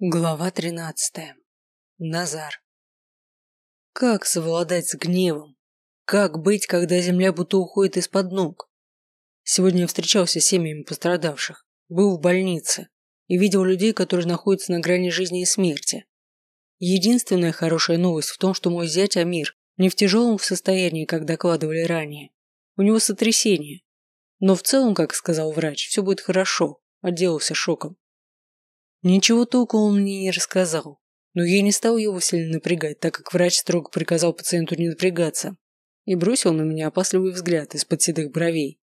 Глава тринадцатая. Назар. Как совладать с гневом? Как быть, когда земля будто уходит из-под ног? Сегодня я встречался с семьями пострадавших, был в больнице и видел людей, которые находятся на грани жизни и смерти. Единственная хорошая новость в том, что мой зять Амир не в тяжелом состоянии, как докладывали ранее. У него сотрясение. Но в целом, как сказал врач, все будет хорошо, отделался шоком. Ничего толком он мне не рассказал, но я не стал его сильно напрягать, так как врач строго приказал пациенту не напрягаться и бросил на меня опасливый взгляд из-под седых бровей.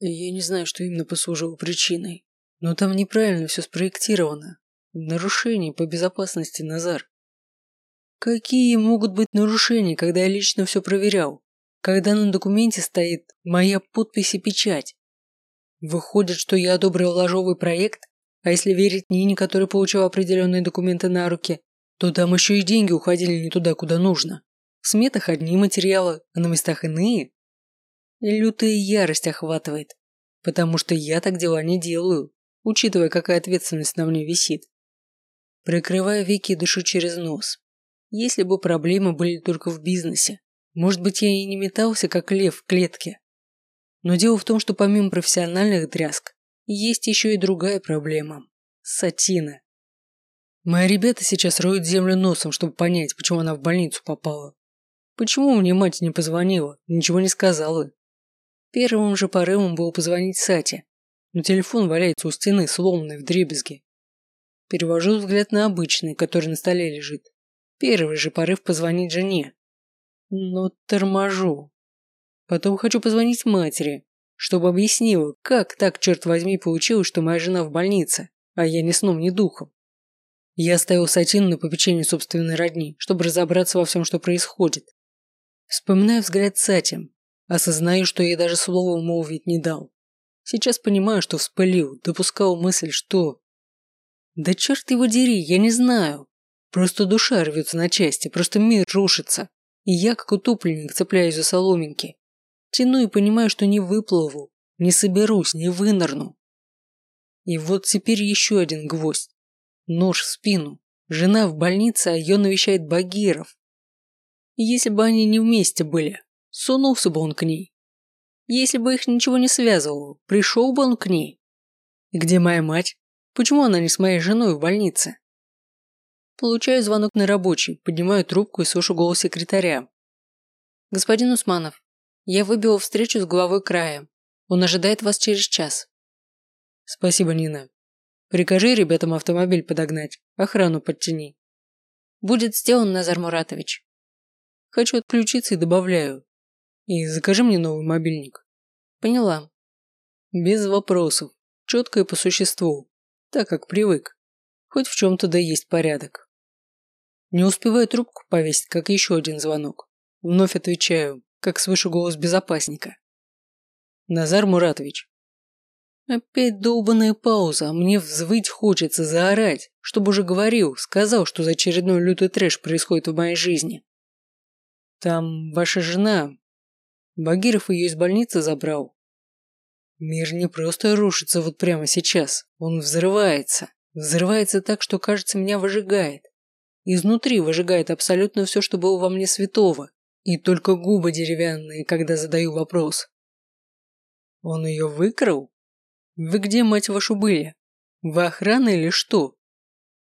Я не знаю, что именно послужило причиной, но там неправильно все спроектировано. Нарушение по безопасности, Назар. Какие могут быть нарушения, когда я лично все проверял? Когда на документе стоит моя подпись и печать? Выходит, что я одобрил ложовый проект а если верить Нине, которая получила определенные документы на руки, то там еще и деньги уходили не туда, куда нужно. В сметах одни материалы, а на местах иные. И лютая ярость охватывает, потому что я так дела не делаю, учитывая, какая ответственность на мне висит. Прикрывая веки дышу через нос. Если бы проблемы были только в бизнесе, может быть, я и не метался, как лев в клетке. Но дело в том, что помимо профессиональных дрязг, есть еще и другая проблема. Сатина. Мои ребята сейчас роют землю носом, чтобы понять, почему она в больницу попала. Почему мне мать не позвонила, ничего не сказала. Первым же порывом было позвонить Сате, но телефон валяется у стены, сломанный в дребезги. Перевожу взгляд на обычный, который на столе лежит. Первый же порыв позвонить жене. Но торможу. Потом хочу позвонить матери, чтобы объяснила, как так, черт возьми, получилось, что моя жена в больнице, а я ни сном, ни духом. Я оставил Сатину на попечение собственной родни, чтобы разобраться во всем, что происходит. Вспоминаю взгляд Сати, осознаю, что я даже слова молвить не дал. Сейчас понимаю, что вспылил, допускал мысль, что... Да черт его дери, я не знаю. Просто душа рвется на части, просто мир рушится. И я, как утопленник, цепляюсь за соломинки. Тяну и понимаю, что не выплыву, не соберусь, не вынырну. И вот теперь еще один гвоздь. Нож в спину. Жена в больнице, а ее навещает Багиров. если бы они не вместе были, сунулся бы он к ней. Если бы их ничего не связывало, пришел бы он к ней. И где моя мать? Почему она не с моей женой в больнице? Получаю звонок на рабочий, поднимаю трубку и слышу голос секретаря. «Господин Усманов, я выбила встречу с главой края. Он ожидает вас через час. Спасибо, Нина. Прикажи ребятам автомобиль подогнать, охрану подтяни. Будет сделан, Назар Муратович. Хочу отключиться и добавляю. И закажи мне новый мобильник. Поняла. Без вопросов. Четко и по существу. Так как привык. Хоть в чем-то да есть порядок. Не успеваю трубку повесить, как еще один звонок. Вновь отвечаю как слышу голос безопасника. Назар Муратович. Опять долбанная пауза, а мне взвыть хочется, заорать, чтобы уже говорил, сказал, что за очередной лютый трэш происходит в моей жизни. Там ваша жена. Багиров ее из больницы забрал. Мир не просто рушится вот прямо сейчас, он взрывается. Взрывается так, что, кажется, меня выжигает. Изнутри выжигает абсолютно все, что было во мне святого. И только губы деревянные, когда задаю вопрос. Он ее выкрал? Вы где, мать вашу, были? Вы охрана или что?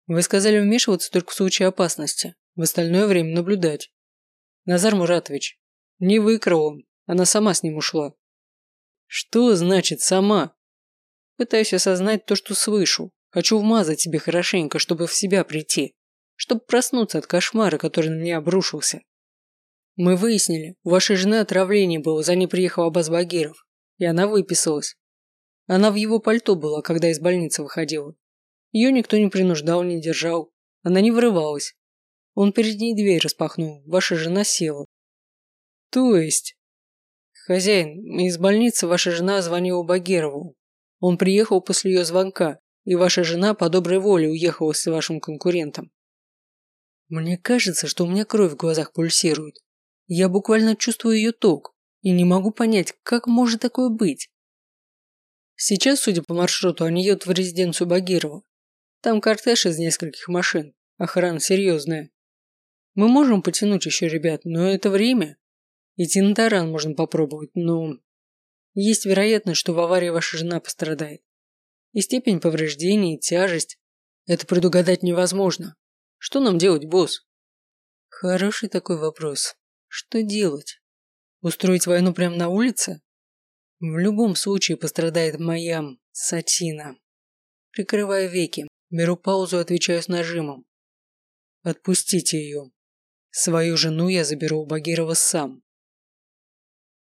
Вы сказали вмешиваться только в случае опасности, в остальное время наблюдать. Назар Муратович, не выкрал он, она сама с ним ушла. Что значит «сама»? Пытаюсь осознать то, что слышу. Хочу вмазать себе хорошенько, чтобы в себя прийти. Чтобы проснуться от кошмара, который на меня обрушился. Мы выяснили, у вашей жены отравление было, за ней приехал Абаз Багиров, и она выписалась. Она в его пальто была, когда из больницы выходила. Ее никто не принуждал, не держал. Она не вырывалась. Он перед ней дверь распахнул, ваша жена села. То есть? Хозяин, из больницы ваша жена звонила Багирову. Он приехал после ее звонка, и ваша жена по доброй воле уехала с вашим конкурентом. Мне кажется, что у меня кровь в глазах пульсирует. Я буквально чувствую ее ток и не могу понять, как может такое быть. Сейчас, судя по маршруту, они едут в резиденцию Багирова. Там кортеж из нескольких машин. Охрана серьезная. Мы можем потянуть еще ребят, но это время. Идти на таран можно попробовать, но... Есть вероятность, что в аварии ваша жена пострадает. И степень повреждений, и тяжесть. Это предугадать невозможно. Что нам делать, босс? Хороший такой вопрос. Что делать? Устроить войну прямо на улице? В любом случае пострадает моя Сатина. Прикрываю веки, беру паузу и отвечаю с нажимом. Отпустите ее. Свою жену я заберу у Багирова сам.